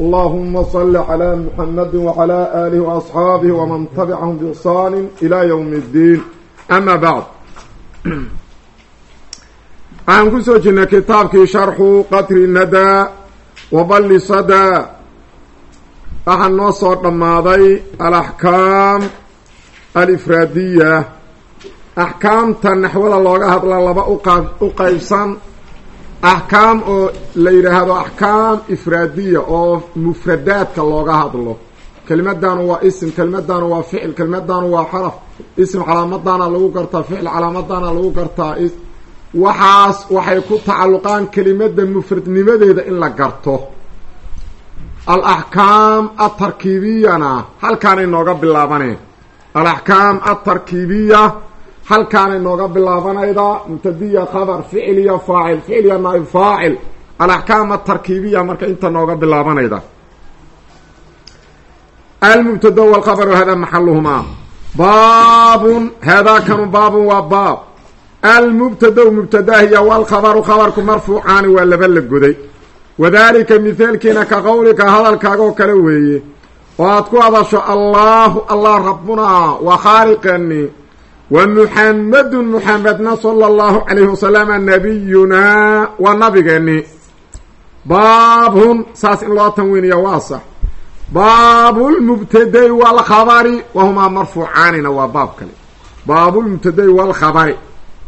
allahuma salli calaa muxamadi wacalaa aalihi waasxaabihi waman tabicahum biixsaani ilaa yowmi ddiin ama bacd waxaan ku soo jirnay kitaabkii sharxu qatri nadaa waballi sadaa waxaa noo soo dhammaaday alaxkaam alifraadiya axkaamta naxwada looga hadla laba uqa u qaybsan axkaam oo la yidhaahdo axkaam ifraadiya oo mufradaadka looga hadlo. Kelimadanu waa isim kelimadanu waa ficil kelimadanu waa xaraf. Isim calaamadana lagu gartaa ficil calaamadana lagu gartaa waxaas waxay ku tacalluqaan kelimada mufradnimadeeda in la garto. Alaxkaam atarkiibiyana halkaanay nooga bilaabaneen alaxkaam atarkiibiya halkaanay nooga bilaabanayda mubtadiya khabar ficiliya faacil ficiliya naaib faacil alaxkaam atarkiibiya marka inta nooga bilaabanayda almubtada walkhabaru hada maxaluhumaa baabun haadaakanu baabun waa baab. Almubtada mubtadahiya walkhabaru khabarku marfuucaani waa laba la goday. Wadaalika mithaalkiina ka qowlika hadalkaagoo kale weeye. Oo aad ku hadasho allaahu allah rabbunaa waa khaaliqani wa muxamadun muxamedna sala allahu calayhi wasalama nabiyunaa waa nabigeeni baabun saas in loo tanwiiniya waa sax baabulmubtadai walkhabari wahumaa marfuucaanina waa baab kale baabulmubtadai walkhabari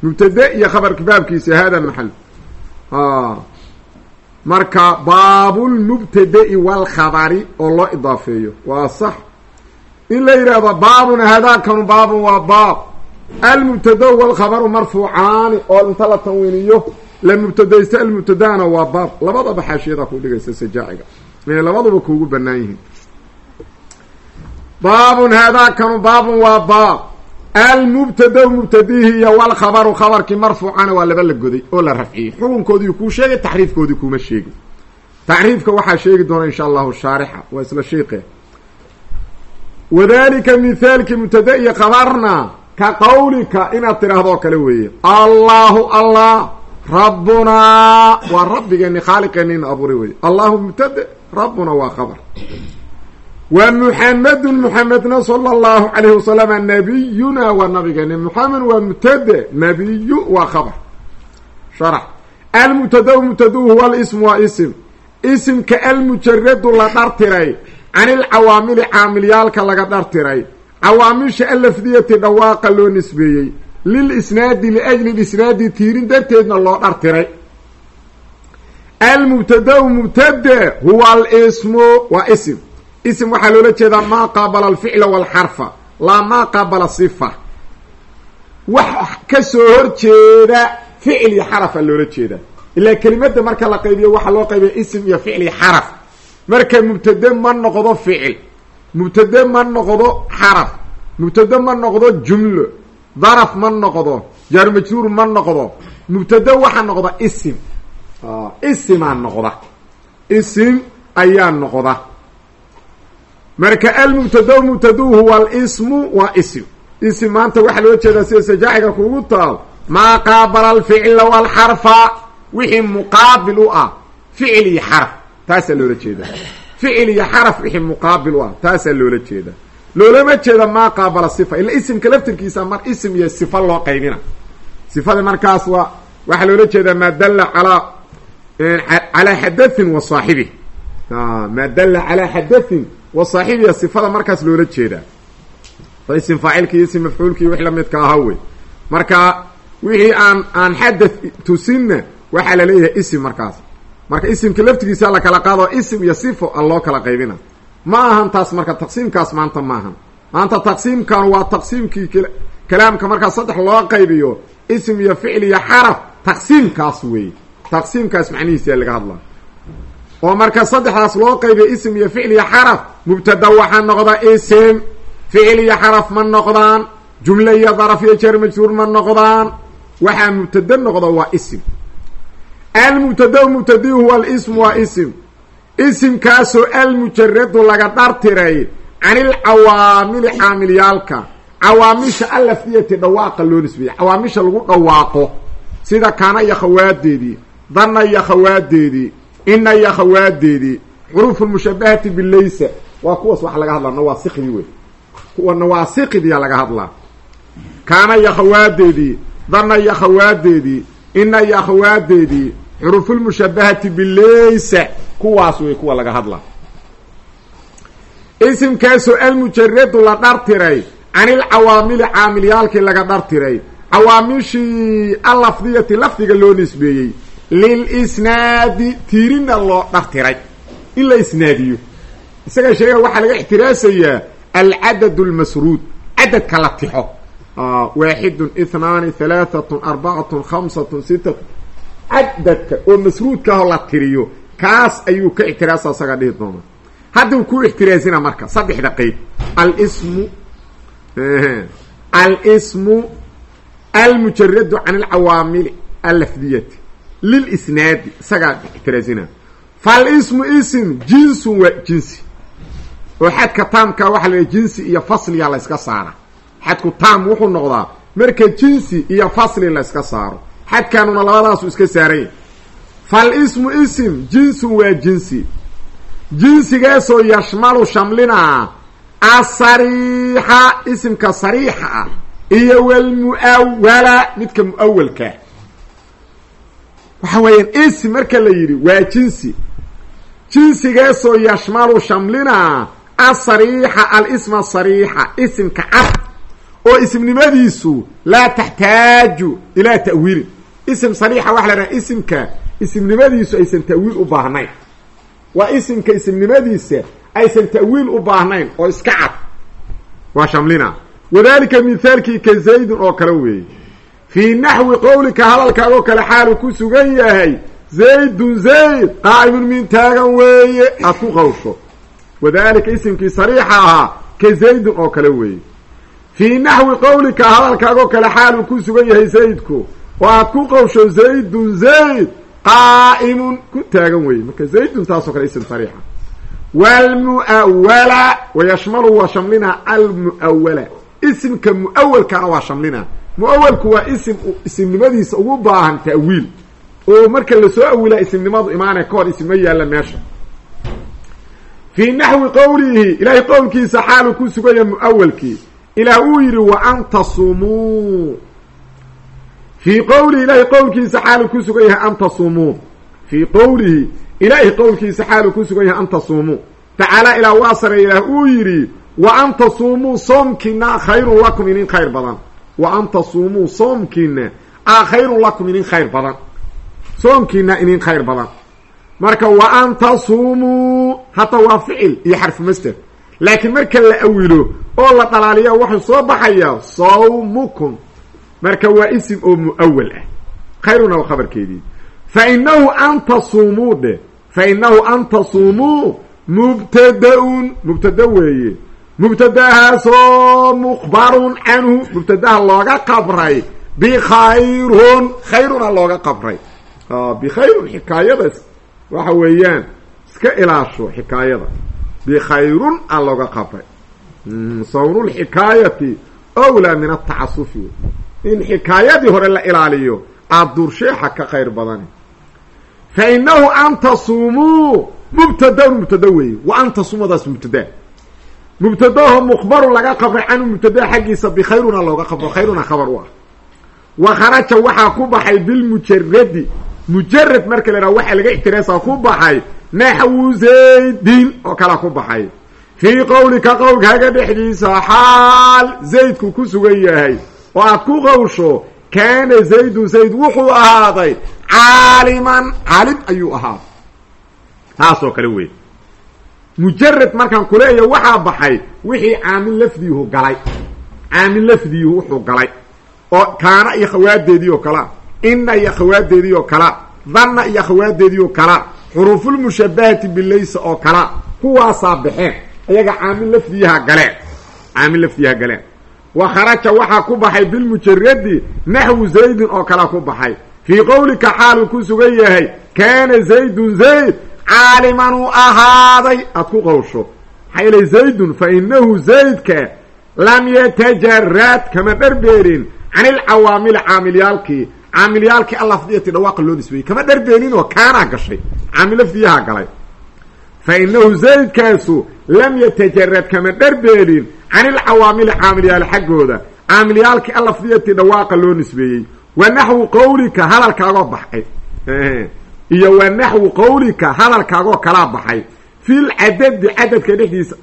mubtade iyo khabarka baabkiisa hada maxal marka baabulmubtada'i walkhabari oo loo idaafeeyo waa sax in la yidhaahdo baabun hadaakanu baabun waa baab almubtada walkhabaru marfuucaani oo inta la tanwiiniyo la mubtadaysto almubtadana waa baab. Labadaba xaashiyada ku dhigaysa sajaaciga. Inay labaduba kuugu banaan yihiin. Baabun hadaakanu baabun waa baab. Almubtada mubtadihi iyo walkhabaru khabarkii marfuucana waa laba la goday oo la rafciyey. Xukunkoodii kuu sheegay taxriifkoodii kuuma sheegi. Taxriifka waxaa sheegi doona insha allahu shaarixa waa isla sheeqe. Wadalika mithaalkii mubtada iyo khabarna ka qawlika inaad tidhaahdoo kale weeye. Allahu allah rabbunaa waa rabbigeeni khaaliqeeniina abuuray weye allahu mubtade rabbuna waa khabar. Wa muxamedun muxamedna sala allahu calayhi wasalama nabiyuna waa nabigeeni. Muxamed waa mubtade nabiyu waa khabar. Sharax. Almubtada mubtaduhu huwa alismu waa isim. Isimka almujaradu la dhartiray can ilcawaamili caamilyaalka laga dhartiray cawaamisha allafdiyati dhawaaqa loo nisbeeyey. Lilisnaadi liajli lisnaadi tiirin darteedna loo dhartiray. Almubtada mubtade huwa alismu waa isim. Ism waxaa loola jeedaa maa qaabala alficla walxarfa laa maa qaabala sifa. Wax ka soo horjeeda ficil iyo xarafa loola jeedaa. Ilaa kelimada marka la qaybiyo waxaa loo qaybiya ism iyo ficil iyo xaraf. Marka mubtade ma noqdo ficil mubtade ma noqdo xaraf mubtade ma noqdo jumlo daraf ma noqdo jaar majruur ma noqdo mubtade waxaa noqda isim isimaa noqda isim ayaa noqda marka almubtada mubtadu huwa alismu waa isim isim maanta waxaa loo jeedaa sida sajaaciga kugu taal maa qaabala alficla walxarfa wixii muqaabil u ah ficil iyo xaraf taasaa loola jeedaa ficil iyo xaraf wixii muqaabil u ah taasaa loola jeedaa loolama jeeda maa qaabala sifa ila isimka laftirkiisa mar isim iyo sifa loo qaybina sifada markaas waa waxaa loola jeedaa maa dalla alaa calaa xadathin wa saaxibih maa dalla calaa xadathin wa saaxibiya sifada markaas loola jeedaa isim faacilki iyo isim mafcuulkii wix lamidka ahaa wey marka wixii aan aan xadath tusinna waxaa la leeyahay isim markaas marka isimka laftigiisa la kala qaado isim iyo sifo a loo kala qaybina. Ma ahan taas marka taqsiimkaas maanta maahan maanta taqsiimkan waa taqsiimkii kalaamka markaa saddex loo qaybiyo ism iyo ficil iyo xaraf taqsiimkaas weeye taqsiimkaas macnihiisa laga hadlaa. Oo marka saddexdaas loo qaybiyo ism iyo ficil iyo xaraf mubtada waxaa noqda ism ficil iyo xaraf ma noqdaan jumle iyo daraf iyo jeer majruur ma noqdaan. Waxaa mubtade noqda waa isim almubtada mubtadi huwa alism waa isim isimkaasoo almujaradu laga dhartiray can ilcawaamili caamilyaalka cawaamisha allafdiyati dhawaaqa loo nisbeeyey cawaamisha lagu dhawaaqo sida kaana iyo khawaadeedii danna iyo khawaadeedii ina iyo khawaadeedii xuruufu lmushabahati bilaysa waa kuwaas waxa laga hadlaa nawaasikdii wey kuwa nawaasikdiya laga hadlaa kaana iyo khawaadeedii danna iyo khawaadeedii ina iyo khawaadeedii xuruufulmushabahati bilaysa kuwaas wey kuwa laga hadlaa. Isimkaasoo almujaradu la dhartiray can ilcawaamili caamilyaalkii laga dhartiray cawaamishii allafdiyati lafdiga loo nisbeeyey lilisnaadi tiirina loo dhartiray in la isnaadiyo. Isaga sheega waxaa laga ixtiraasayaa alcadad lmasruud cadadka la tixo. Waaxidun ithnaani halaaatun arbacatun khamsatun sitatun cadadka oo masruudkaahoo la tiriyo kaas ayuu ka ixtiraasa isaga dhihi doona. Hadduu ku ixtiraasina marka saddexda qeyb alsmu alsmu almujaradu can alcawaamili allafdiyati lilisnaadi isagaa ixtiraasina. Falismu ism jinsun waa jinsi. Oo xadka taamka waxaa la jinsi iyo fasliya la yska saara. Xadku taam wuxuu noqdaa marka jinsi iyo fasli la yska saaro xadkaanuna labadaasu iska saaranya falismu ism jinsun waa jinsi. Jinsigaasoo yashmalu shamlinaa asariixa isimka sariixa ah iyo walmu'awala midka mu'awalkaa waxa weeyaan ism marka la yidhi waa jinsi. Jinsigaasoo yashmalu shamlinaa asariixa alisma sariixa isimka cad oo ismnimadiisu laa taxtaaju ilaa ta'wiilin ism sariixa waxa la dhaha isimka ismnimadiisu aysan ta'wiil u baahnayn. Waa isimka ismnimadiisa aysan ta'wiil u baahnayn oo iska cad. Waa shamlina. Wadalika mithaalkii ka zaydun oo kale weeye. Fii naxwi qowlika hadalkaagoo kale xaalu ku sugan yahay zaydun zayd qaa'imun min taagan weeye. Aad ku qawsho wadalika isimkii sariixa ahaa ka zaydun oo kale weeye. Fii naxwi qowlika hadalkaagoo kale xaalu ku yahay zaydku oo aad ku qawsho zaydun zayd qaa'imun. Ku taagan weeye marka zaydun taasoo kale ism sariixa. Wlmu'awala wayashmalu waa shamlina almu'awala isimka mu'awalkana waa shamlina. Mu'awalku waa isim isimnimadiisa ugu baahan ta'wiil. Oo marka la soo awilaa isimnimadu imaanay ka hor isma yaalla meesha. Fii naxwi qowlihi ilaahay qowlkiisa xaalu ku suganya mu'awalkii ilaah uu yidhi wa an fii qowlihi ilaahay qowlkiisa xaalu ku sugan yahay an tasumuu fii qowlihi ilaahay qowlkiisa xaalu ku sugan yahay an tasuumuu tacaala ilaa waa sare ilaah uu yidhi wa an tasuumuu soomkiina khayrun lakum inin khayr badan. Wa an tasuumuu soomkiina a khayrun lakum inin khayr badan. Soomkiina inin khayr badan. Marka wa an tasuumuu hata waa ficil iyo xarfu master. Laakiin marka la awilo oo la dhalaaliya waxuu soo baxayaa sawmukum marka waa isim oo mu'awal ah. Khayruna waa khabarkeedii. Fa inahu an tasuumuu dheh fa inahu an tasuumuu mubtada-un. Mubtada weeye. Mubtadahaasoo mukhbarun canhu. Mubtadaha looga qabray. Bikhayrun khayruna looga qabray. Bikhayrun xikaayadaas. Waxa weeyaan iska ilaasho xikaayada. Bikhayrun a looga qabray. Sawnulxikaayati owlaa min atacasufi in xikaayadii hore la ilaaliyo aada duursheexa ka khayr badani. Fa inahu an tasuumuu mubtadaun mubtada weeye wa an tasuumadaas mubtada. Mubtadaho mukhbaru laga qabray canhu mubtada xaggiisa bikhayruna looga qabro khayruna khabar u ah. Wa kharaja waxaa ku baxay bilmujaradi mujarad marka la idhaha waxaa laga ixtiraasa ku baxay naxwu zaydin oo kalea ku baxay. Fii qowlika qowlkaaga dhexdiisa xaal zaydku ku sugan yahay oo aad ku qawsho kaana zaydun zayd wuxuu ahaaday caaliman caalim ayuu ahaaday taasoo kale wey mujarad markaan kuleeya waxaa baxay wixii caamil lafdiihu galay. Caamil lafdiihu wuxuu galay. Oo kaana iyo khawaadeedii oo kalea ina iyo khawaadeedii oo kalea danna iyo khawaadeedii oo kalea xuruufulmushabahati bilaysa oo kalea kuwaasaa baxeen. Ayaga caamil lafdiyaha galeen. Caamil lafdiyaha galeen wa kharaja waxaa ku baxay bilmujaradi naxwu zaydin oo kala ku baxay. Fii qowlika xaaluu ku sugan yahay kaana zaydun zayd caaliman uu ahaaday. Aad ku qowsho maxaa yeelay zaydun fa inahu zaydka lam yatajarad kama dharbeerin can ilcawaamili caamilyaalkii caamilyaalkii allafdiyati dhawaaqa loo nisbeeyey. Kama dharbeerin oo kaanaa gashay. Caamil lafdiyaha galay. Fa inahu zaydkaasu lam yatajarad kama dharbeelin can ilcawaamili caamilyaal xaggooda caamilyaalkii allafdiyati dhawaaqa loo nisbeeyey wa naxwu qawlika hadalkaagoo baxay iyo wa naxwu qawlika hadalkaagoo kalaa baxay fil cadadi cadadka dhexdiisa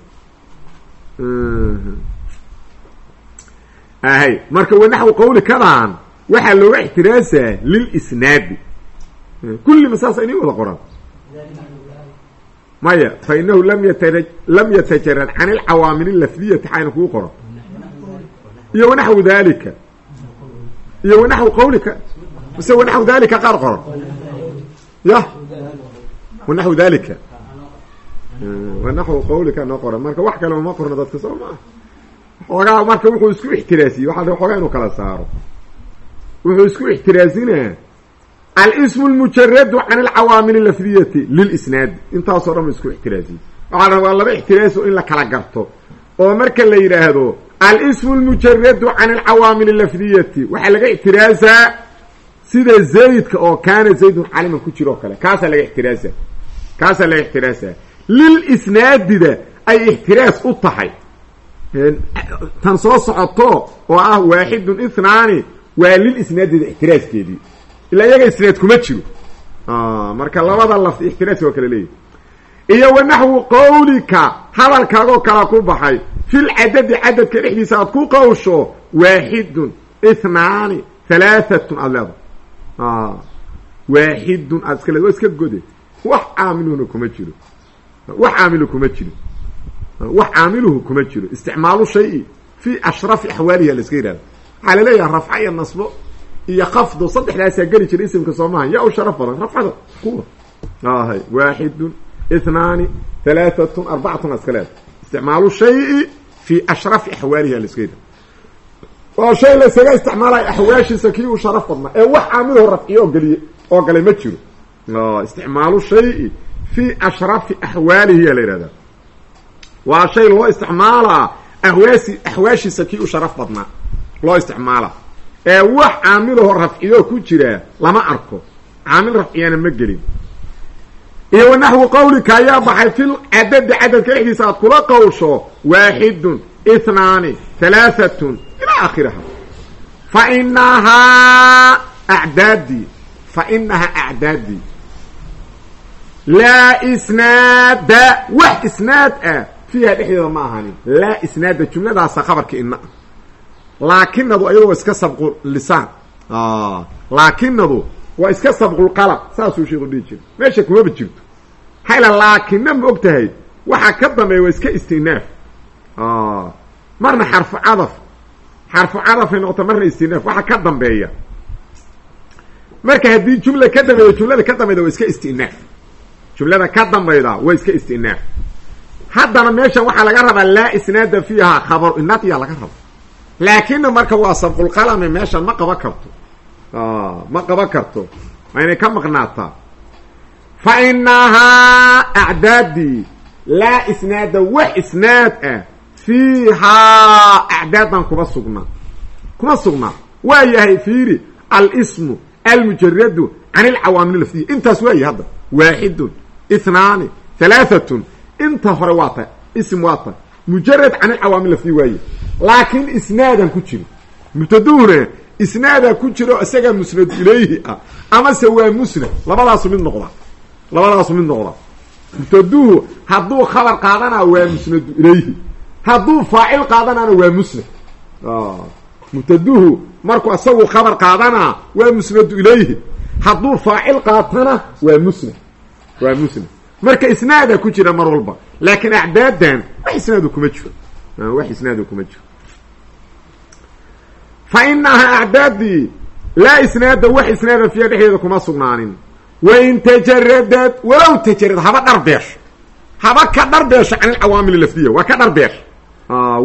ahay marka wa naxwu qawlikadan waxaa looga ixtiraasaa lilisnaadi kulli ma saasa inii wada qoran maya fa inahu lam yata lam yatajarad can ilcawaamil lafdiyati xayna kuu qoran iyo wanaxwu dalika iyo wanaxwu qawlika. Mise wanaxwu dalika qaar qoran ya. Wanaxwu dalika wanaxwu qawlika noo qoran marka wax kaleba ma qorno dadka soo maa xoogaa marka wuxuu isku ixtiraasiyey. Waxaa xoogaa inuu kala saaro. Wuxuu isku ixtiraasinaa alsmu lmujaradu can alcawaamil lafdiyati lilisnaadi intaasoo dhan u isku ixtiraasiyey waxaa la waa laba ixtiraaso in la kala garto oo marka la yidhaahdo alsmu lmujaradu can alcawaamil lafdiyati waxaa laga ixtiraasaa sida zaydka oo kaana zaydun caliman ku jiro o kale kaasaa laga ixtiraasa kaasaa laga ixtiraasaa lilisnaadida ay ixtiraas u tahay tan soo socoto oo ah waaxidun ithnaani waa lilisnaadida ixtiraaskeedii ilaa iyaga isnaad kuma jiro. Marka labada lafdi ixtiraas waa kala leeyahy iyo wa naxwu qawlika hadalkaagoo kala ku baxay fil cadadi cadadka dhexdiisa aad ku qawsho waaxidun ithnaani halaaatun aada leedahay. Waaxidun aad iska leed waa iska gode. Wax caamiluhuna kuma jiro. Wax caamilu kuma jiro. Wax caamiluhu kuma jiro. Isticmaalu shayi fi ashrafi axwaaliha la iska yihahdo waxaa la leeyahay rafca iyo nasbo iyo khafdo saddexdaasaa geli jira isimka soomaha. Yaa u sharaf badan rafcada kuwa hay waaxidun ithnaani halaaatun arbacatun iska leeda isticmaalu shayi fi ashrafi iska yihahdo waa shay la isaga isticmaalayo axwaashiisa kii uu sharaf badnaa ee wax caamiluhu rafciyo oo geliye oo galay ma jiro. Isticmaalu shayi fi ashrafi axwaalihi yaa la yihahdaa waa shay loo isticmaalaa ahwaasi axwaashiisa kii u sharaf badnaa loo isticmaala ee wax caamilaho rafciyo ku jira lama arko. Caamil rafciyana ma gelin. Iyo wa naxwu qawlika ayaa baxay fil cadadi cadadka dhexdiisa aad kula qawsho waaxidun ithnaani halaaatun ilaa akhiriha fa inahaa acdaadii fa inahaa acdaadii laa isnaada wax isnaad ah fiiha dhexdeeda ma ahanin laa isnaada jumladaasa khabarka ina laakinadu ayado waa iska sabqu lisaan. Laakinadu waa iska sabqulqalab saasuu sheeku dhihi jira meesha kumaba jirto. Hayla laakina ma og tahay waxaa ka dambeeya waa iska istinaaf marna xarfu cadaf xarfu cadafay noqota marna istinaaf waxa ka dambeeya. Marka haddii jumla ka dambeeya jumlada ka dambeyda waa iska istinaaf jumlada ka dambayda waa iska istinaaf haddana meeshan waxaa laga rabaa laa isnaada fiiha khabar inadiya laga raba laakina marka waa sabqulqalame meeshan ma qaban karto. Ma qaban karto. Waa inay ka maqnaataa. Fa inahaa acdaadii laa isnaada wax isnaad ah fiihaa acdaadan kuma sugnaa. Kuma sugnaa. Waa yahay fiiri alsmu almujaradu can ilcawaamil lafdiya intaas waa yahay hadda. Waaxidun ithnaani halaaatun inta hore waa tahay ism waa tahay mujarad can ilcawaamil lafdiya waaye laakiin isnaadan ku jiro mubtaduhuna isnaadaa ku jiro isagaa musnad ilayhi ah amase waa musnad labadaasu mid noqda labadaasu mid noqda mubtaduhu hadduu khabar qaadanaa waa musnadu ilayhi hadduu faacil qaadanaana waa musnad mubtaduhu markuu asagu khabar qaadanaa waa musnadu ilayhi hadduu faacil qaatana waa musnad waa musnad marka isnaadaa ku jira mar walba laakiin acdaadan wax isnaadu kuma jiro. Wax isnaadu kuma jiro. Fa inahaa acdaadii laa isnaada wax isnaada fiiha dhexdeeda kuma sugnaanin. Wain tajaradad walow tajarad haba dharbeesho haba ka dharbeesho can ilcawaamil lafdiya waa ka dharbeesho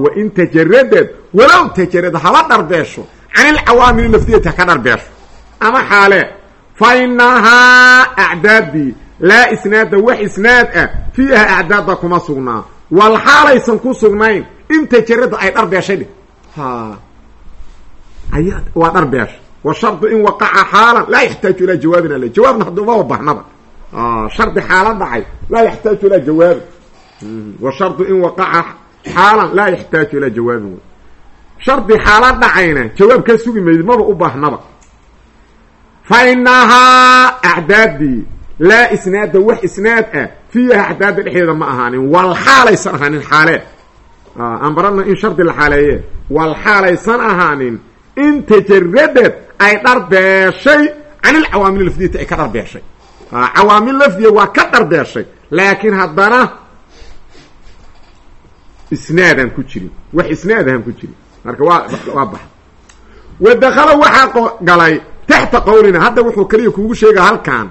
wa in tajaradad walow tajarad haba dharbeesho can ilcawaamili lafdiyati haka dharbeesho ama xaale fa inahaa acdaadii laa isnaada wax isnaad ah fiiha acdaadda kuma sugnaa. Wal xaalaysan ku sugnayn in tajarada ay dharbeeshay dhig. Waa dharbeesha wa shardu in waqaca xaalan laa yaxtaaju ilaa jawaabin ale jawaabna haddumaba bahnaba shardi xaala dhacay laa yaxtaaju ilaa jawaabin wa shardu in waqaca xaalan laa yaxtaaju ilaa jawaabin shardi xaala dhacayna jawaab ka sugi maydi maba u baahnaba fa inahaa acdaadii laa isnaada wax isnaad ah fiiha acdaada dhexdeeda ma ahaanin wal xaalaysan ahaanin xaalee aan barana in shardi la xaaleeye. Wal xaalaysan ahaanin in tajaradad ay dharbeeshay can ilcawaamil lafdiyati ay ka dharbeeshay cawaamil lafdiya waa ka dharbeeshay laakiin haddana isnaadaan ku jirin wax isnaadahan ku jirin. Marka waa waa baxa wa dakala waxaa galay taxta qawlina hadda wuxuu keliya kuugu sheega halkan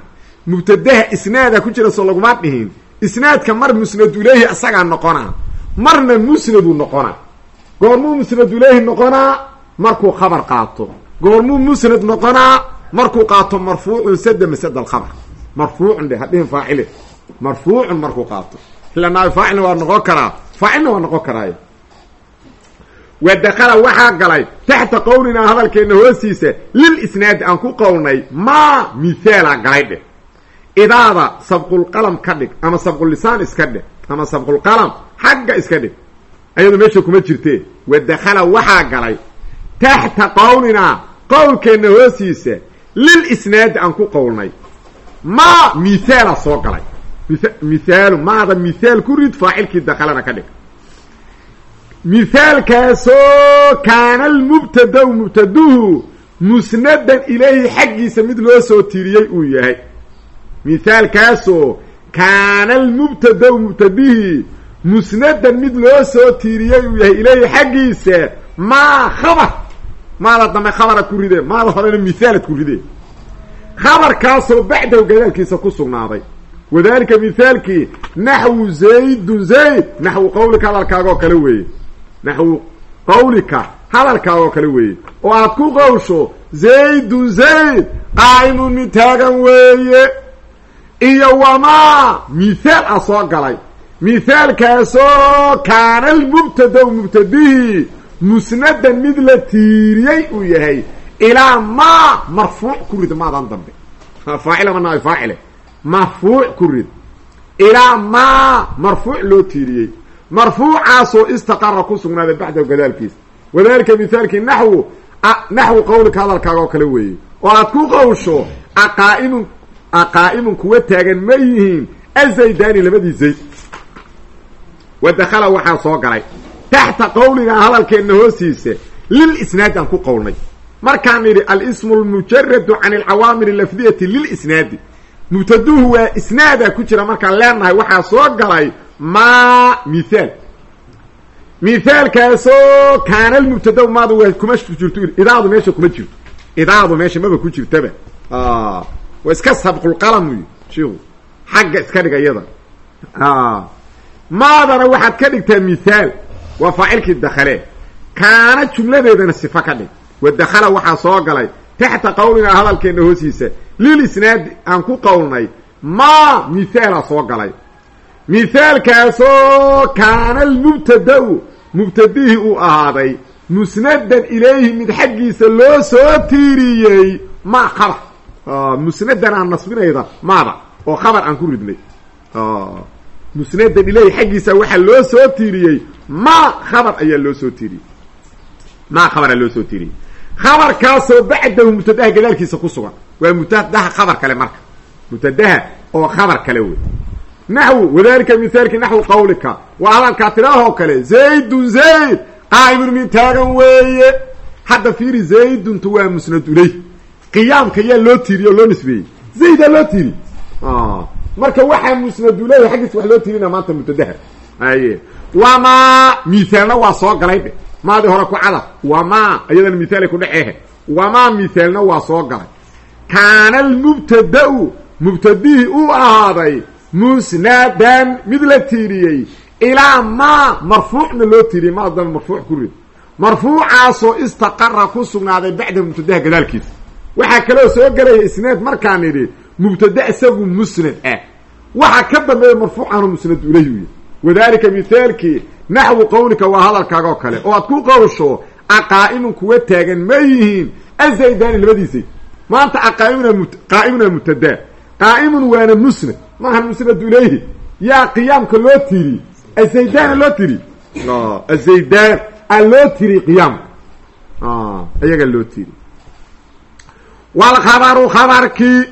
mubtadaha isnaada ku jira soo laguma dhihin. Isnaadka mar musnad ulehi isagaa noqonaa marna musnadu noqonaa goormuu musnad ulehi noqonaa markuu khabar qaato. Goormuu musnad noqonaa markuu qaato marfuucun sada masada alkhabar marfuucun dhe hadhihin faacile. Marfuucun markuu qaato. Ila faacilna waa noqon karaa. Faacilna waa noqon karaaye. Wa waxaa galay taxta qowlinaa hadalkeenna hoostiisa lil isnaadi aan ku qowlnay maa mithaalaa galay dheh idaada sabqulqalam ka dhig ama sabqulisaan iska dhig ama sabqulqalam xagga iska dhig ayadu meesha kuma jirtee wa dakala waxaa galay taxta qowlinaa qowlkeenna hoostiisa lil isnaadi aan ku qowlnay. Maa mithaala soo galay. Mithaalu maada mithaal ku rid faacilkii dakalana ka dhig. Mithaalkaasoo kaana almubtadaw mubtaduhu musnadan ilayhi xaggiisa mid loo soo tiriyey uu yahay mithaalkaasoo kaana almubtadaw mubtadihii musnadan mid loo soo tiiriyey uu yahay ilayhi xaggiisa maa khabar maada dambe khabara ku ride maada horena mithaalad ku ride khabarkaasoo bacdahu gadaalkiisa ku sugnaaday. Wadalika mithaalkii naxwu zaydun zayd naxwu qawlika hadalkaaga oo kale weeye. Naxwu qawlika hadalkaaga oo kale weeye. Oo aad ku qawsho zaydun zayd qaa'imun mid taagan weeye iyo wamaa? Mithaal ah soo galay. Mithaalkaasoo kaana almubtadaw mubtadihii musnadan mid la tiiriyey uu yahay ilaa maa marfuuc ku rid maadan dambe. Faacil ama naay faacile marfuuc ku rid. Ilaa maa marfuuc loo tiiriyey marfuucaasoo istaqara ku sugnaaday bacdahu gadaalkiisa. Wadalika mithaalkii naxwu naxwu qawlika hadalkaaga oo kale weeye. Oo aad ku qawsho aqaa'imun aqaa'imun kuwa taagan ma yihiin azaydaani labadii zayd wa dakala waxaa soo galay taxta qawligaa hadalkeenna hoostiisa lil isnaadi aan ku qowlnay markaan nidhi alismu lmujaradu can alcawaamil lafdiyati lilisnaadi mubtaduhu waa isnaadaa ku jira markaan leenahay waxaa soo galay maa mithaal mithaalkaasoo kaana lmubtada maada waa kuma jirto idaadu meesha kuma jirto idaadu meesha maba ku jirtaba waa iska sabqulqalam shiku xagga iska dhiga iyada. Maadana waxaad ka dhigtaa mithaal waa faacilkii dakale kaana jumladeedana sifa ka dhig. Wa dakala waxaa soo galay taxta qawlinaa hadalkeenna hoosiisa. Lil isnaadi aan ku qowlnay maa mithaala soo galay. Mithaalkaasoo kaana almubtada-u mubtadihii uu ahaaday musnadan ilayhi mid xaggiisa loo soo tiiriyey maa khabar musnadan aan nasbinayda maada oo khabar aan ku ridnay. Musnadan ilayhi xaggiisa waxaa loo soo tiiriyey maa khabar ayaa loo soo tiiriyey. Maa khabaraa loo soo tiiriyey. Khabarkaasoo bacdahu mubtadaha gadaalkiisa ku sugan. Waa mubtadaha khabar kale marka. Mubtadaha oo khabar kale wey naxwu wadalika mithaalki naxwu qawlika. Waa hadalkaa tiraahoo kale zaydun zayd qaa'imun min taagan weeye. Hadda fiiri zayduntu waa musnad uley qiyaamka yaa loo tiiriye oo loo nisbeeyey. Zaydaa loo tiiri. Marka waxaa musnad uleyhi xaggiisa wax loo tiirina maanta mubtadaha aye wamaa mithaalna waa soo galay dhe maadii hore ku cada wamaa iyadana mithaalay ku dhecehe wamaa mithaalna waa soo galay. Kaana almubtada-u mubtadihii uu ahaaday musnadan mid la tiiriyey ilaa maa marfuucna loo tiiriyey ma adama marfuuc ku rid. Marfuucaasoo istaqara ku sugnaaday bacda mubtadaha gadaalkiisa waxaa kaloo soo gelaya isnaad markaan idhi mubtada isagu musnad ah. Waxa ka dambeeya marfuucaanu musnad ilayhi uya wadalika mithaalkii naxwu qawlika waa hadalkaaga oo kale. Oo aad ku qawsho aqaa'imun kuwa taagan ma yihiin. Azaydaani labadiisay maanta aqaaimuna qaa'imuna mubtada. Qaa'imun waana musnad. Maaha musnad ilayhi yaa qiyaamka loo tiri? Azaydaana loo tiri? Azaydaan a loo tiri qiyaamka ayaga loo tiri walkhabaru khabarkii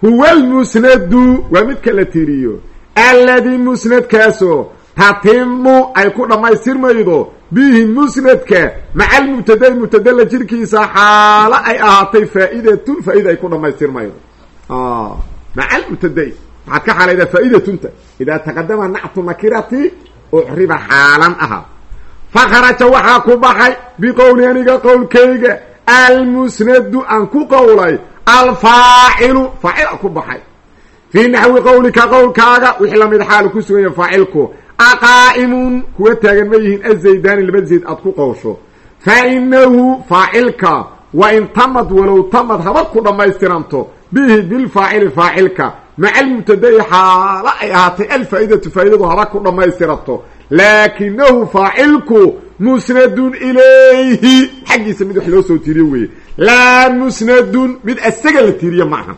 huwa lmusnadu waa midka la tiriyo. Alladii musnadkaasoo tatimu ay ku dhammaystirmaydo bihi musnadka maca almubtadai mubtadala jirkiisa xaalo ay ahaatay faa'idatun faa-ida ay ku dhammaystirmaydo. Maca almubtadai waxaad ka xaalaydaa faa'idatunta idaa taqadama nactu nakirati ucriba xaalan ahaa fakharaja waxaa ku baxay biqowli aniga qowlkayga almusnadu aan ku qowlay alfaacilu faacila ku baxay fii naxwi qowlika qowlkaaga wixii la mid xaalu ku sugan yahay faacilku aqaa'imun kuwa taagan ma yihiin azaydaani laba zayd aad ku qowsho fa inahu faacilka wa in tamad walow tamad haba ku dhammaystiranto bihi bilfaacili faacilka maca almubtada'i xaalo ay ahaatay alfaa'idatu faa'idadu haba ku dhammaystiranto laakinahu faacilku musnadun ilayhi. Xaggiisa mid wax loo soo tiiriyo weeye. Laa musnadun mid asaga la tiiriyo maaha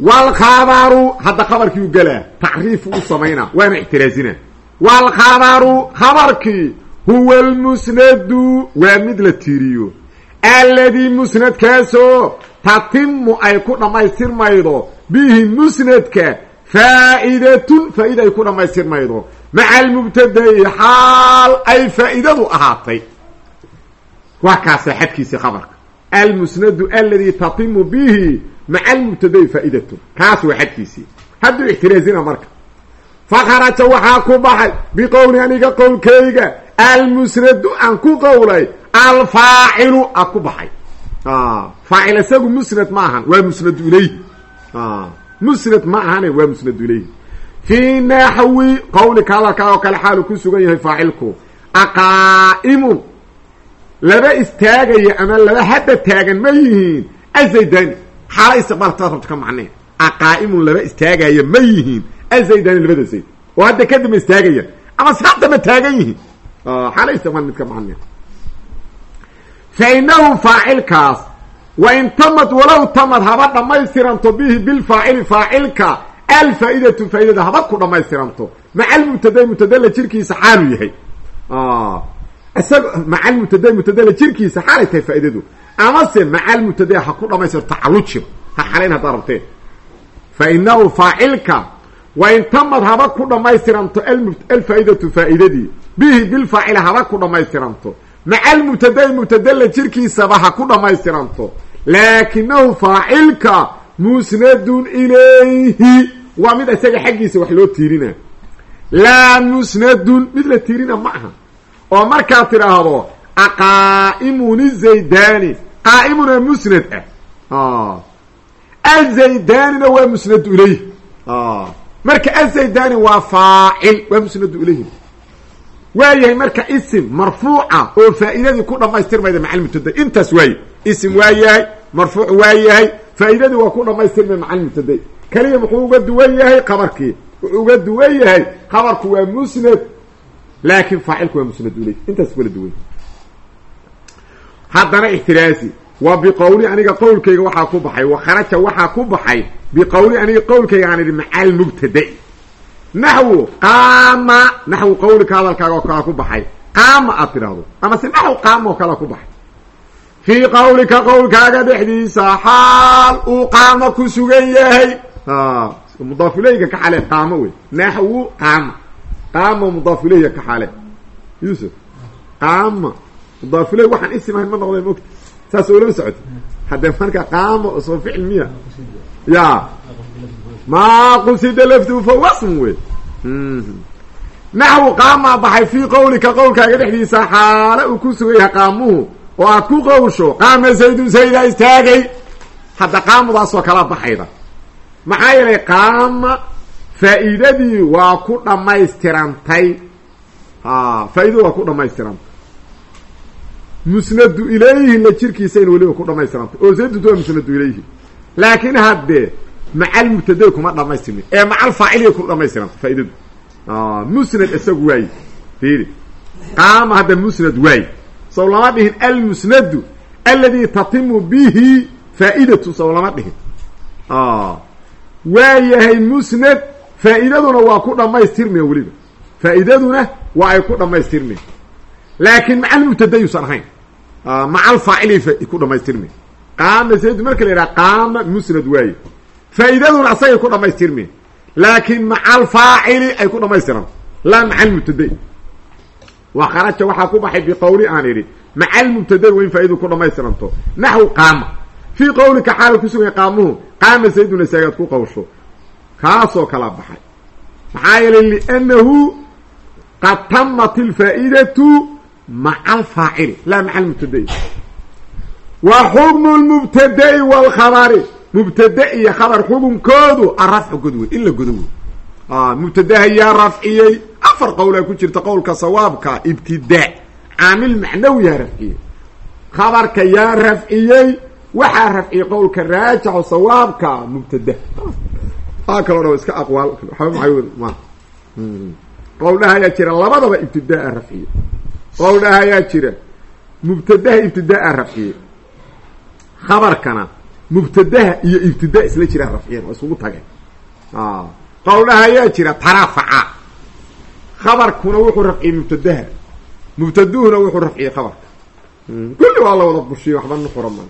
walkhabaru hadda khabarkii u gelaa tacriifu u samaynaa waana ictiraazina walkhabaru khabarkii huwa almusnadu waa mid la tiiriyo alladii musnadkaasoo tatimu ay ku dhammaystirmaydo bihi musnadka faa'idatun faa-ida ay ku maca almubtada'i xaal ay faa'idadu ahaatay waa kaasaa xadkiisii khabarka almusnadu aladi tatimu bihi maca almubtada'i faa'idatun kaas waa xadkiisii hadduu ixtiraazina marka fakharaja waxaa ku baxay biqowli aniga qowlkayga almusnadu aan ku qowlay alfaacilu aad ku baxay faacil isagu musnad ma ahan waa musnadu ilayhi musnad ma ahane waa musnadu ilayhi fii naxwi qowlika hadalkaa oo kale xaalu ku sugan yahay faacilku. Aqaa'imun laba istaagaya ama laba hadda taagan ma yihiin. Azaydani xaala istiqbaaltaad rabta ka macnee. Aqaa'imun laba istaagaya ma yihiin. Azaydani labada zayd. Oo hadda kadamba istaagaya. Ama saxdama taagan yihiin. Xaala istiqbaal mid ka macnee. Fa inahu faacilkaas wa in tamad walow tamad haba dhammaystiranto bihi bilfaacili faacilka alfaa'idatu faa'idada haba ku dhammaystiranto maca almubtada mubtadala jirkiisa xaalu yahay isaga maca almubtada mubtadala jirkiisa xaalay tahay faa'idadu amase maca almubtada ha ku dhamaystirto tacalujir ha xalayn haddaa rabteen fa inahu faacilka wa in tamad haba ku dhammaystiranto alfaa'idatu faa'idadii bihi bilfaacili haba ku dhammaystiranto maca almubtadai mubtadala jirkiisaba ha ku dhammaystiranto laakinahu faacilka musnadun ilayhi. Waa mid isaga xaggiisa wax loo tiirina. Laa musnadun mid la tiirina ma aha. Oo markaad tidhaahdo aqaa'imun zaydani qaa'imuna musnad ah. Azaydanina waa musnadu ilayhi. Marka azaydani waa faacil waa musnadu ilayhi. Waayahay marka isim marfuuca oo faa'iidadii ku dhammaystirmayda macalmubtada intaas waaye isim waa yahay marfuuc waa yahay faa'iidadii waa ku dhammaystirmay macalmubtada kaliya muxuu uga duwan yahay qabarkii wuxuu uga duwan yahay qabarku waa musnad laakin faacilku waa musnad ilayh intaas kala duwan haddana ixtiraazi wa biqowli aniga qowlkayga waxaa ku baxay. Wa kharaja waxaa ku baxay. Biqowli aniga qowlkayga aan idhi macal mubtada'i naxwu qaama. Naxwu qawlika hadalkaaga oo kalea ku baxay. Qaama aad tidhaahdo. Ama se naxw qaama oo kalea ku baxay fii qawlika qowlkaaga dhexdiisa xaal uu qaamo ku sugan yahay. Mudaaf ilayga ka xale qaamo wey. Naxwu qaama. Qaama mudaaf ilayga ka xale. Yuusuf qaama. Mudaaf ilay waxaan isim ahayn ma noqday mogta saas oo lama socota haddee marka qaama soo ficil miya. Ya. Maa qusida laftuhu fa wasm wey. Naxwu qaamaa baxay fii qowlika qowlkaaga dhexdiisa xaale uu ku yahay qaamuhu oo aad ku qowsho qaama zaydun zaydaa istaagay hadda qaamadaasoo kala baxayda. Maxaa yeelay qaama faa'iidadii waa ku dhammaystirantay. Faa-idadu waa ku dhammaystirantay. Musnadu ilayhi la jirkiisayna weliba ku dhammaystirantay. Oo zayduntu waa musnadu ilayhi. Laakiin haddee macal mubtaday kuma dhamaystirmin ee macal faaciliya ku dhamaystiranta faaidadu musnad isagu waaye. Fiiri. Qaama hadda musnad waaye sow lama dhihin almusnadu aladi tatimu bihi faa'idatu sow lama dhihin waa yahay musnad faa'iidaduna waa ku dhammaystirmeen weliba. Faa'iidaduna waa ay ku dhammaystirmeen laakiin macal mubtadayuusan ahayn. Macal faaciliya ku dhamaystirmeen qaama saydu marka la yidhaha qaama musnad waaye. Faa'iidaduna asagay ku dhamaystirmeen laakiin maca alfaacili ay ku dhamaystiran laa maca wa kharaja waxaa ku baxay biqowli aan idhi maca almubtadai waa in faaidadu ku dhamaystiranto. Naxwu qaama fii qowlika xaala ku suganya qaamuhu qaama sayduna saagaad ku qawsho. Kaasoo kala baxay. Maxaa yeelay liannahu qad tamat alfaa'idatu maca alfaacili laa maca almubtadai wa xukmu lmubtadai wاlkhabari mubtade iyo khabar xukunkoodu arafcu god wey in la afar qowlaa ku jirta qowlka sawaabka ibtidaa caamil macnawiyaa rafciyey. Khabarka yaa rafciyey waxaa rafciyey qowlka raajaxo sawaabka mubtada. Aa kaloo dha iska aqwaal. Waxba maay ma. Qowldhaha ayaa jira labadaba ibtidaa rafciyey. Qowldhaha ayaa jira mubtadaha ibtidaa rafciyey. Khabarkana mubtadaha iyo ibtidaa isla jiraan rafciyeen waa isugu tageen. Qowldhaha ayaa jira tarafaca khabarkuna wuxuu rafciyey mubtadaha. Mubtaduhuna wuxuu rafciyey khabarka. Kulli waa la wada bushiya waxba nuxura ma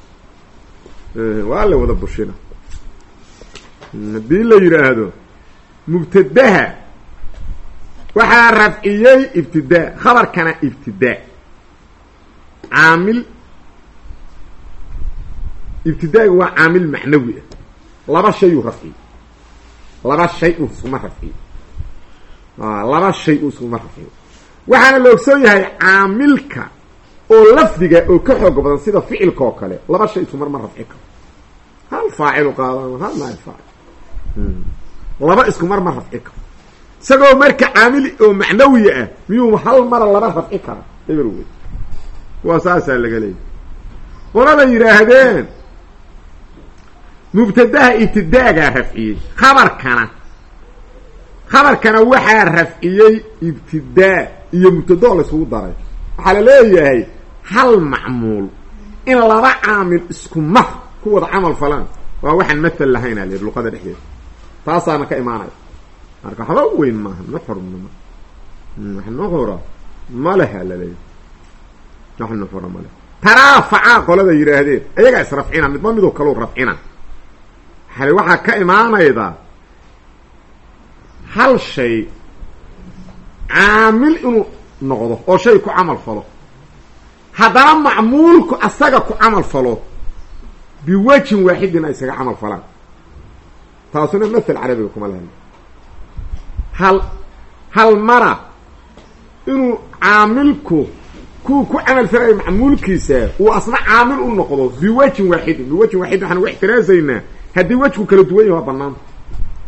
waa la wada bushina haddii la yidhaahdo mubtadaha waxaa rafciyey ibtidaa khabarkana ibtidaa caamil ibtidaaga waa caamil macnawi ah. Laba shayuu rafciyey laba shay iskuma rafciyey laba shay uu iskuma rafciyey waxaana la ogsoon yahay caamilka oo lafdiga oo ka xooga badan sida ficilka oo kale. Laba shay isku mar ma rafci karo hal faacilu qaadan hal naayb faacil. Laba isku mar ma rafci karo isagoo marka caamil oo macnawiya ah miyuu hal mara laba rafci kara eber wey waa saasaa laga leeyay qolada yidhaahdeen mubtadaha ibtidaagaa rafciyey khabarkana khabarkana waxaa rafciyey ibtidaa iyo mubtadoo laysugu daray. Waxaa la leeyahay hal macmuul in laba caamil isku mar ku wada camal falaan waa waxaan mathal lahayn a layidhi luqada dhexdeeda. Taasaana ka imaanaya marka waxba weyn maaha nuxurnama nuxura ma. Leha laleeyahy wax nuxura ma leh taraafaca qolada yidhaahdeen ayagaa israfcina midba midoo kaleu rafcina. Waxaa ka imaanayda hal shay caamil inuu noqdo oo shay ku camal falo. Haddana macmuulku asaga ku camal falo biwajhin waaxidin ay isaga camal falaan. Taasuna mathel carabiga kuma lahan hal hal mara inuu caamilku kuwa ku camal falaya macmuulkiisa uu asna caamil u noqdo biwajhin waaxidin. Biwajhin waaxidin waxaan uga ixtiraasaynaa haddii wejku kala duwan yahi waa banaanta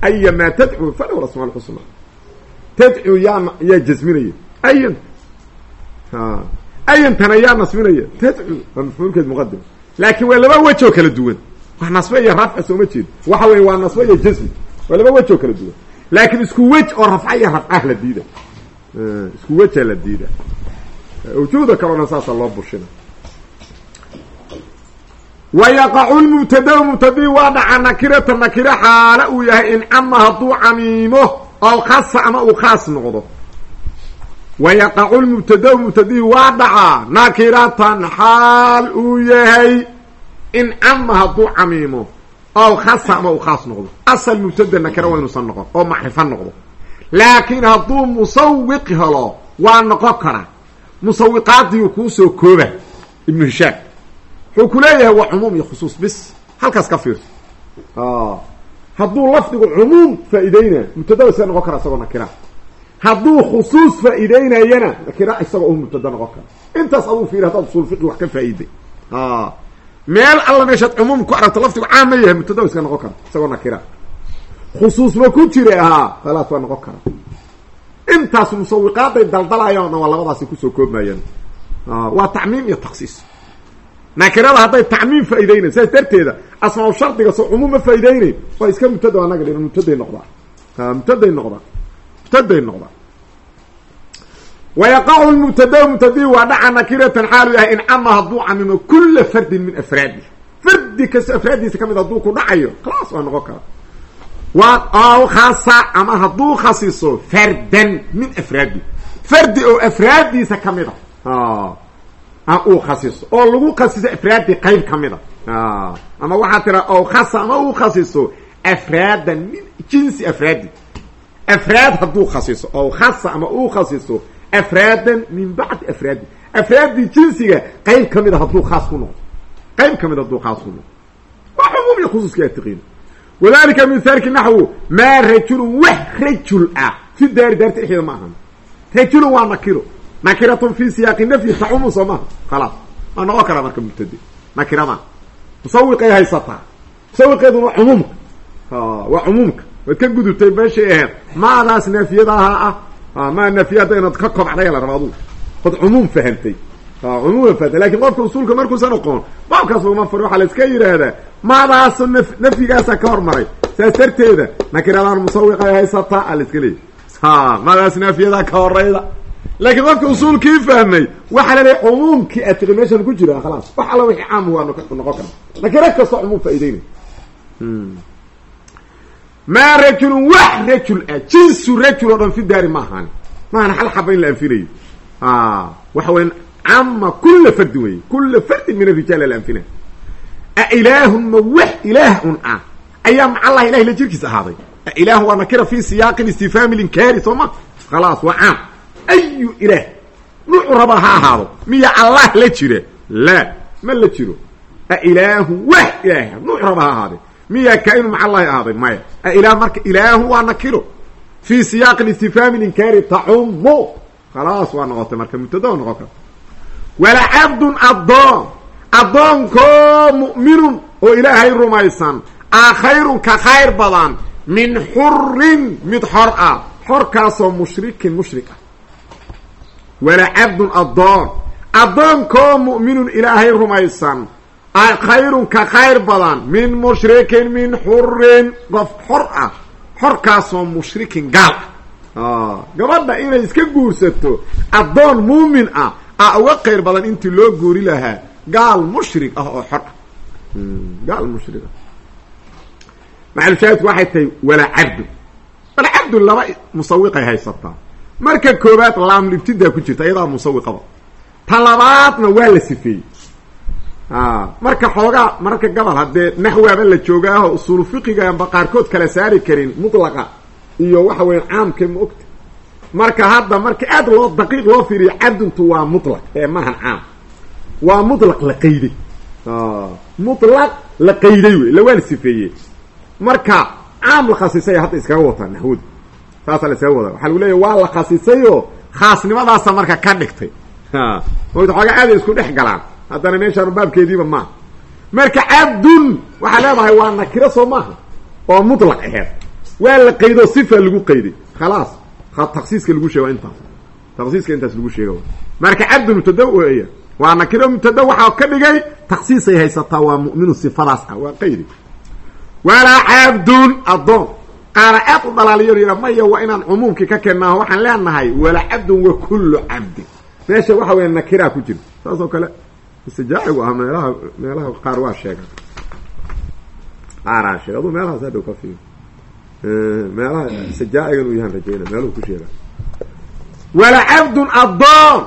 aya maa tadcuu falahu asmaa lxusna tadcuu yaa yaa jasminaya ayan ayantana yaa nasbinaya tadcuu waa mafcuulkeed muqadim laakiin waa laba wej oo kala duwan wax nasbe iyo rafca sooma jeed waxa weye waa nasbe iyo jasmi waa laba wej oo kala duwan laakiin isku wej oo rafca iyo rafcah la diida isku wejaa la diida awjuuda kaleo dhan saasa loo bushina wayaqacu lmubtada mubtadii waa dhaca nakirata nakiro xaala uu yahay incama hadduu camiimo oo khasa ama uu khaas noqdo wayaqacu lmubtada mubtadii waa dhacaa nakiratan xaal uu yahay incama hadduu camiimo oo khasa ama uu khaas noqdo asal mubtada nakiro waynuusan noqon oo macrifo noqdo laakiin hadduu musawiq helo waa noqon kara musawiqaadiiu kuusoo kooba ibnu hishaam wuxuu ku leeyahay waa cumuum iyo khusuus bis. Halkaas ka fiirso. Hadduu lafdigu cumuum faa'iideyna mubtada iska noqon kara isagoo nakira. Hadduu khusuus faa'iideynayana nakira isagoo u mubtada noqon kara intaas aduu fiiri haddaad usul fiqi wax ka faa'iiday. Meel alla meeshaad cumuum ku aragto lafdigu caam ma yahay mubtada iska noqon kara isagoo nakira. Khusuus ma ku jira ahaa. Khalaas waa noqon kara. Intaas musawiqaaday daldalaayaan waa labadaasi ku soo koobmayaan. Waa tacmiim iyo taksiis nakirada hadday tacmiim faaideynayn saas darteeda asmaau shardiga soo cumuum ma faaideynayn waa iska mubtada anaga dhin mubtaday noqdaan mubtaday noqdaan mubtaday noqdaan wayaqacu lmubtada mubtadii waa dhaca nakiratan xaalu yahay incama hadduu camimo kula fardin min afraadi. Fardi kasta afraaddiisa ka mid hadduu ku dhacayo khalaas waa noqon kara. Waa aw khasa ama hadduu khasiso fardan min afraadi. Fardi oo afraaddiisa ka mid a uu khasiso oo lagu khasiso afraadi qayb ka mid a ama waxaa tira ow khasa ama uu khasiso afraadan min jinsi afraadi. Afraad hadduu khasiso ow khasa ama uu khasiso afraadan min bacdi afraadi. Afraadi jinsiga qayb ka mid a hadduu khaas ku noqdo. Qayb ka mid hadduu khaas ku noqdo. Waa cumuum iyo khusuuska atiqiin wadalika mithaalki naxwu maa rajulun wax rajul ah. Fi daari daarta dhexdeeda ma ahan. Rajulun waa nakiro nakiratun fi siyaaqi nafyi tacumu soo maha khalaas waa noqon karaa marka mubtade nakirada musawiqay haysataa musawiqeeduna waa cumuumka. Waa cumuumka. Waad ka gudubtay meeshay aheed maadaas naafiyadaha ah maa naafiya hadda inaad ka kobcday la raba adugu od cumuum fahantay cumuuma fahantay laakiin qofka usuulka markuusan oqoon baabkaas laguma fari waxaa la iska yidhaahdaa maadaas naf nafyigaasa ka hormaray. Saas darteeda nakiradan musawiqay haysataa a la iska leeyay maadaas naafiyadaa ka horayda laakiin qofka usuulkii fahmay waxaa laleeyahy cumuumkii atiqi meeshan ku jira khalaas. Wax alla wixii caam waa noqon kara nakira kastoo cumuum faa'ideynay maa rajulun wax rajul ah jinsu rajul oo dhan fi daari ma ahaan maana hal xaba in la anfinayo. Waxa weya cama kula fardin wey kula fardin min arijaal la anfinay a ilaahun ma wax ilaah un ah? Ayaa maca allah ilahi la jirkiis ahaaday. Ailahu waa nakira fi siyaaqin istifhaami linkaari soo ma? Khalaas waa caam ayu ilaah nuucu raba ha ahaado miya allah la jira la ma la jiro a ilaahu wax ilaah nuuc raba ha ahaade miya kaa-inu maca allahi ahaaday maya ilah marka ilaahu waa nakiro fi siyaaqi istifhaami inkaari tacumu khalaas waa noqotay marka mubtada o noqon karta wala cabdun addoon addoonkoo mu'minun oo ilaahay rumaysan a khayrun ka khayr badan min xurin mid xor ah xorkaasoo mushrikin mushrik wala cabdun addoon. Addoonkoo mu'minun ilaahay rumaysan. Khayrun ka khayr badan. Min mushrikin min xurin qof xor ah. Xorkaasoo mushrikin gaal ah. Gabadha inay iska guursato addoon muumin ah a uga khayr badan intii loo guuri lahaa gaal mushrik ah oo xor ah. Gaal mushrik ah. Maxalushaahidku waxay tahay walaa cabdun walaa cabdun laba musawiqay haysataa marka koobaad laamlibtidaa ku jirta iyadaa musawiqaba ta labaadna waa la sifeeyey. Marka xoogaa mararka gabal haddee naxwaaba la joogaaho usuulu fiqigaanba qaarkood kala saari karin mutlaqa iyo waxa weya caamka ma ogta. Marka hadda marka aad loo daqiiq loo fiiriyo cabduntu waa mutlaq ee maahan caam. Waa mutlaq la qayday. Mutlaq la qayday wey la waa la sifeeyey. Marka caam la khasisaya hadda iskaga wataa naxwadu saasaa la iskaga wadaa waxaa lagu leeya waa la khasisayoo khaasnimadaasa marka ka dhigtay. Moogta xoogaa aaday isku dhex galaan. Haddana meeshaan baabkeediiba maaha marka cabdun waxaa leedahay waa nakiro soo maaha oo mutlaq aheed. Waa la qaydo sifa lagu qayday khalaas. Taksiiska lagu sheega intaas. Taksiiska intaas lagu sheega marka cabdun mubtada eya waa nakiro mubtada waxaa ka dhigay taksiisay haysataa waa mu'minu sifadaas ah waa qaydi walaa cabdun addoon qaara aad u dhalaaliyo yidha maya waa inaan cumuumkii ka keennaaho waxaan leenahay walaa cabdun wa kullu cabdin meesha waxa weya nakiraa ku jirta saas oo kale istijaacigu ah meelaha meelaha qaar waa sheega qaaraa sheega aduu meelahaas hadhow ka fiir meelaha istijaacigan uu yahaan rajeyna meeluhu ku sheega wala cabdun addoon.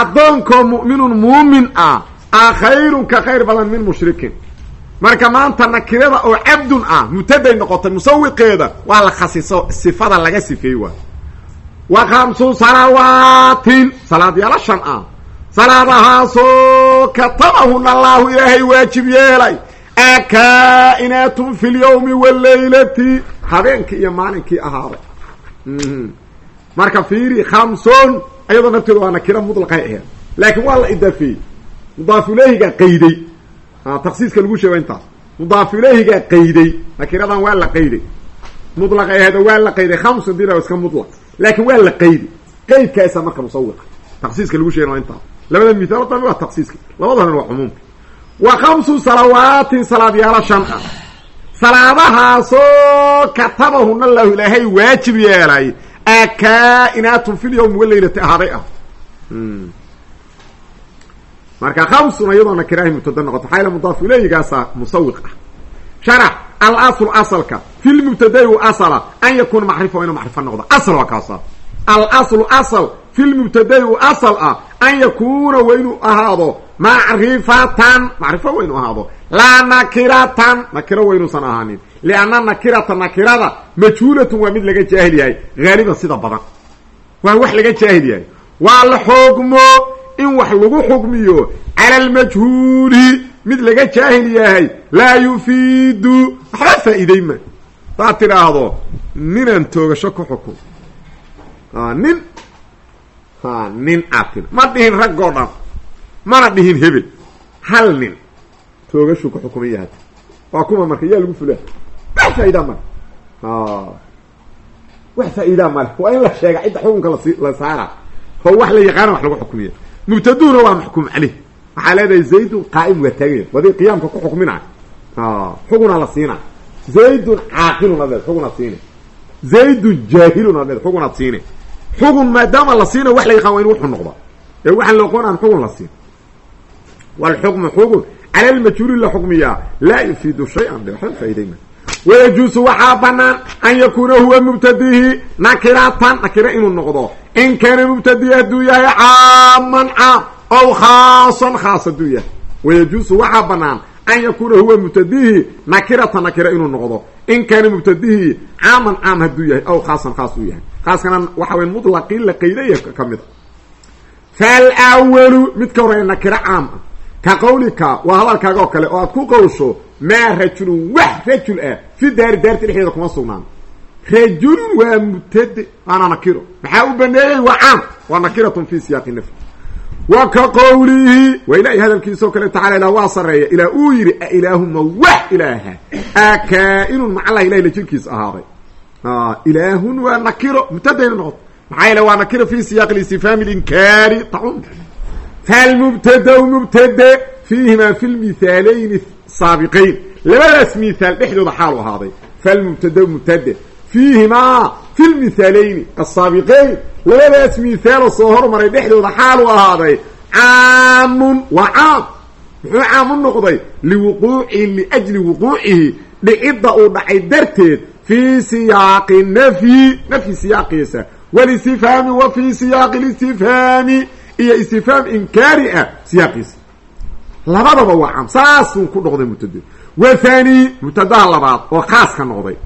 Addoonkoo mu'minun muumin ah. A khayrun ka khayr badan min mushrikin marka maanta nakirada oo cabdun ah mutaday noqotay musawiqeeda waa la khasiso sifada laga sifeey waay wa khamsu salawaatin salaadyaala shan ah. Salaadahaasoo katabahuna allaahu ilaahay waajib yeelay. Akaa'inaatun fi lyawmi walaylati habeenkii iyo maalinkii ahaaday. Marka fiiri khamson ayadoo nafteeda waa nakira mutlaqay aheed laakiin waa la idaafeeyey mudaaf ilayhigaa qayday taksiiska lagu sheego intaas. Mudaaf ilayhigaa qayday. Nakiradan waa la qayday. Mulaq ay ahada waa la qayday. Khamsu dila iska mulaq laakiin waa la qaydi qaydkaasa marka musawiqa taqsiiska lagu sheegay waa intaa labada mithaal dambe waa taqsiiska labadana waa cumuumka wa khamsu salawaatin salaadyaalo shan ah salaadahaasoo katabahuna lahu ilaahay waajib yeelay. Akaa-inaatun fil yawmi walaylati ahaaday ah marka khamsuna iyadoo nakiraahi mubtada noqoto maxaa mudaaf ilaygaasa musawiq ah. Sharax alaslu asalka fi lmubtadai u asala an yakuuna macrifa waa inuu macrifo noqdo. Asal waa kaasa. Alaslu asal fi lmubtadai asal ah an yakuuna waa inuu ahaado macrifatan macrifo waa inuu ahaado. Laa nakiratan nakiro waa inuusan ahaanin. Lianna nakirata nakirada majhuulatun waa mid laga jaahil yahay. Sida badan. Waa wax laga jaahil yahay. Waa la in wax lagu xukmiyo cala almajhuuli mid laga jaahil yahay laa yufiidu. Waxba faa'iideyma hadaad tidhaahdo ninaan toogasho ku xukum nin. Nin aad ma dhihin rag oo dhan. Mana dhihin hebel. Hal nin. Toogashuu ku xukuman yahay. Waa kuma marka yaa lagu fulaa. Wax faa'idaa male wax faa'iidaa male waa in la sheega cidda xukunka lasi la saara. Oo wax la yaqaana wax lagu xukumiya mubtaduuna waa maxkuum caleyh waxaa leedahay zaydun qaa'im waa taaganya waday qiyaamka ku xukminay xugunaa la siina zaydun caaqilun adeed xugunaad siine zaydun jaahilun adeed xugunaad siine xugun la siina wax la yaqaan waa in wuxuu noqda ee waxaan la aqoon aan xugun la siin wlxukmu xugun cala lmajhuuli la xukmiyaa laa yufiidu shay-an wayajuusu waxaa banaan an yakuuna huwa mubtadihi nakiratan nakira inuu noqdo. In kaana mubtadihi hadduu yahay caaman caam ow khaasan khaas hadduu yahay. Wayajuusu waxaa banaan an yakuuna huwa mubtadihi nakiratan nakira inuu noqdo. In kaana mubtadihi caaman caam hadduu yahay ow khaasan khaas uu yahay. Khaaskana waxa wey mutlaqii la qaydaya ka mid a. Falwalu midka horreeya nakiro caam. Ka qawlika waa hadalkaaga oo kale oo aad ku qawsho maa rajulun wax rajul ah fi daari daarta dhexdeeda kuma sugnaan. Rajulun waa mubtade waana nakiro. Maxaa u baneeyey waa caam. Waa nakiratun fi siyaaqi nafy wa ka qawlihi waa ilahay hadalkiisao kale tacala ilah waa sareeya ilaa uu yidhi a ilaahuma wax ilaaha a kaa-inun macalah ilahi la jirkiis ahaaday. Ilaahun waa nakiro mubtadayna noqoto maxaa yeele waa nakiro fi siyaaqi istifhaami linkaari tacum falmubtada mubtade saabiqayn labadaas mithaal dhexdooda xaalu ahaaday falmubtada mubtade fiihimaa fi lmithaalayni asaabiqayn labadaas mithaalo soo hormaray dhexdooda xaalu ahaaday caamun waa caam muxuu caam u noqday liwuquuci liajli wuquucihi dhicidda uu dhacay darteed fii siyaaqi nafyi nafyi siyaaqiisa walistifhaami wa fii siyaaqi listifhaami iyo istifhaam inkaari ah siyaaqiisa labadaba waa caam saasuu ku noqday mubtade wa thani mubtadaha labaad oo khaas ka noqday.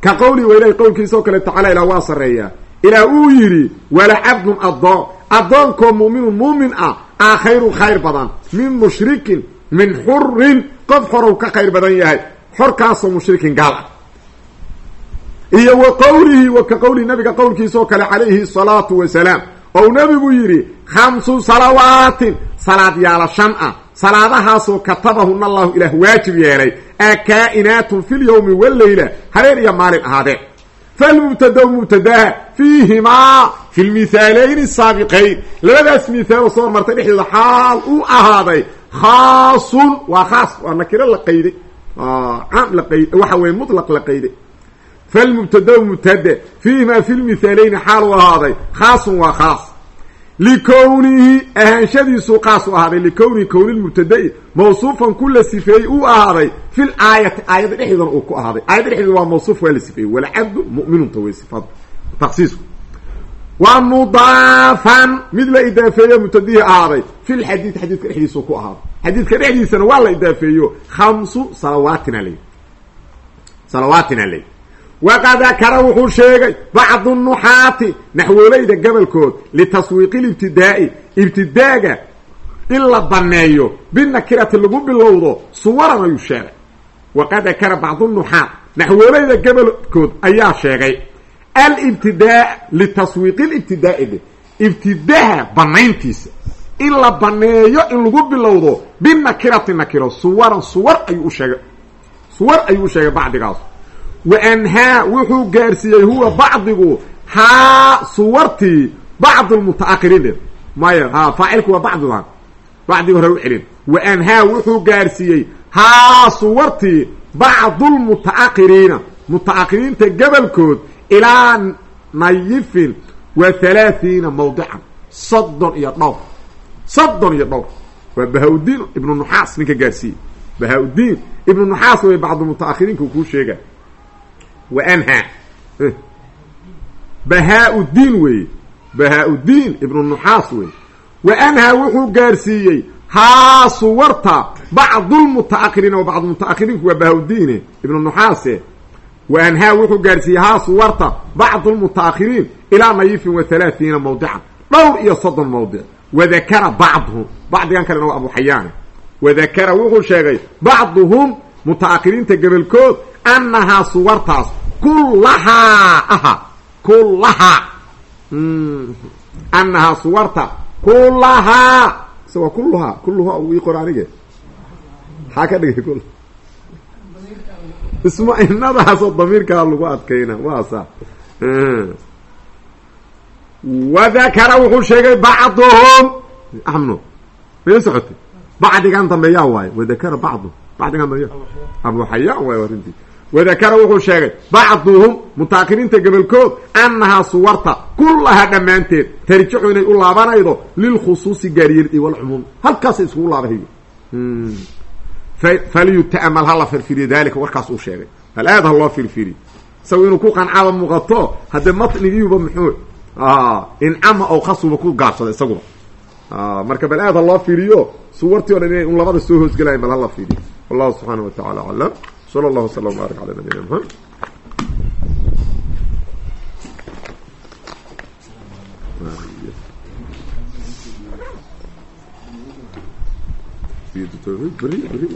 Ka qowlii wa ilahi qowlkiisa kale tacala ilaa waa sarreeyaa ilaa uu yidhi wala cabdun addoon. Addoonkoo mu'minun muumin ah aa khayru khayr badan. Min mushrikin min xurin qof xorow ka khayr badan yahay. Xorkaasoo mushrikin gaal ah. Iyo wa qowlihi wa ka qowlihi nabiga qowlkiisa oo kale calayhi salaatu wasalaam. Ou nabigu yidhi khamsu salawaatin. Salaad yaalla shan ah salaadahaasoo katabahuna allahu ilaah waajib yeelay a kaa-inaatun fi lyawmi waleyla habeen iyo maalin ahaadeen falmubtada mubtadaha fiihimaa fi lmithaalayni saabiqayn. Labadaas mithaalo soo hormartay dhexdooda xaal uu ahaaday khaasun waa khaas waa nakiro la qayday. Caam la qayd waxa weye mutlaq la qayday. Falmubtada mubtada fiihimaa fi lmithaalayni xaal uu ahaaday khaasun waa khaas likownihi ahaanshadiisuu qaas u ahaaday likownihi kownilmubtada'i mawsuufan ku la sifeeyey uu ahaaday fil aayati aayadda dhexdeedana uu ku ahaaday aayadda dhexdeeda waa mawsuuf waa la sifeeyey walcabdu mu'minunta way sifada taksiisku waa mudaafan mid la idaafeeyo mubtadihii ahaaday fil xadiid xadiidka dhexdiisuu ku ahaaday xadiidka dhexdiisana waa la idaafeeyo khamsu salawaatina ley salawaatina ley waqad dakara wuxuu sheegay bacdu nuxaati naxwoolayda gobolkood litaswiiqi libtidaa'i ibtidaaga in la baneeyo binakirati lagu bilowdo suwaran ayuu sheegay waqad dakara bacdu nuxaat naxwoolayda gobolkood ayaa sheegay alibtidaa litaswiiqi libtidaa'i ibtidaha banayntiisa in la baneeyo in lagu bilowdo binakirati nakiro suwaran suwar ayuu u sheegay suwar ayuu u sheegay bacdigaas wa anhaa wuxuu gaarsiiyey huwa bacdigu haa suwartii bacd lmutaakiriin maya ha faacilku waa bacdiga hore u celin wa anhaa wuxuu gaarsiiyey haa suwartii bacdulmutaakiriina mutaakiriinta gobolkood ilaa nayifin wa halaathiina mawdican soddon iyo dhowr soddon iyo dhowr waa bahaa-udiin ibnu nuxaas ninka gaarsiiyey bahaa-udiin ibnu nuxaas way bacdulmutaakiriinka kuu sheega anhaa bahaa-udiin weeye bahaa-udiin ibnu nuxaas weeye wa anhaa wuxuu gaarsiiyey haa suwarta bacdulmutaakiriina wa bacdulmutaakiriinku waa bahaa-udiine ibnu nuxaase wa anhaa wuxuu gaarsiiyey haa suwarta bacdulmutaakiriin ilaa nayifin wa halaathiina mawdican dhowr iyo soddon mawdic wadakara bacduhum bacdigan kalena waa abu xayaane wadakara wuxuu sheegay bacduhum mutaakiriinta gobolkood annahaa suwartaas kullahaa aha kullahaa. Annahaa suwarta kullahaa. Isagoo kulluhaa kulluhaa ugu ii qor anige maxaa ka dhigay kul isma-inadaasoo damiirkaa lagu adkayna waasa wadakara wuxuu sheegay bacduhum. Amno may socotay? Bacdigan dambeeyaa waaye. Wadakara bacduhum bacdigan xayaan waaye arrintii wadakara wuxuu sheegay bacduhum mutaakiriinta gobolkood annahaa suwarta kullahaa dhammaanteed tarjicu inay u laabanaydo lilkhusuusi gaariyeldi walcumuum halkaasay iskugu laabahayo falyuta'amal hala firfiriyo dalika warkaas uu sheegay hal aad ha loo firfiriyo isaga inuu ku qancada muuqato haddee matnigiiba muxuu incama ow khasuba ku gaabsada isaguba marka bal aad ha loo fiiriyo suwartii o dhan inay un labada soo hoosgelayan bal hala fiiriyo wallahu subxaana wa tacala aclam sal allah wasl baark ala nabiyina mxamed beri beri